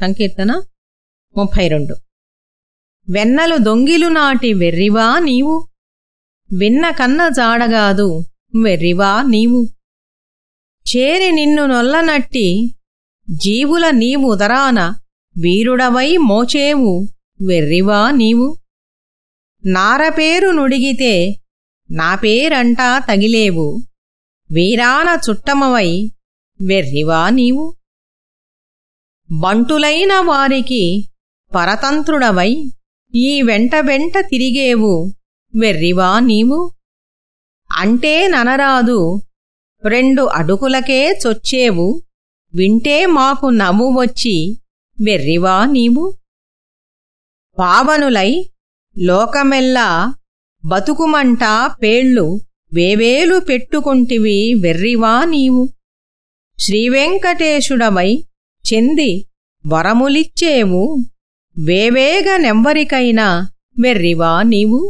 సంకీర్తన ముప్పై రెండు. వెన్నలు దొంగిలు నాటి వెర్రివా నీవు? విన్న కన్న జాడగాదు వెర్రివా నీవు? చేరి నిన్ను నొల్లనట్టి జీవుల నీవు ఉదరాన వీరుడవై మోచేవు వెర్రివా నీవు? నారపేరు నుడిగితే నా పేరంటా తగిలేవు వీరాన చుట్టమవై వెర్రివా నీవు? బంటులైన వారికి పరతంత్రుడవై ఈ వెంట వెంట తిరిగేవు. వెర్రివా నీవు? అంటే ననరాదు. రెండు అడుగులకే చొచ్చేవు. వింటే మాకు నవ్వు వచ్చి వెర్రివా నీవు? పావనులై లోకమెల్లా బతుకుమంట పేళ్ళు వేవేలు పెట్టుకుంటివి వెర్రివా నీవు? శ్రీవెంకటేశుడవై చెంది వరములిచ్చేవు వేవేగ నెంబరికైనా వెర్రివా నీవు?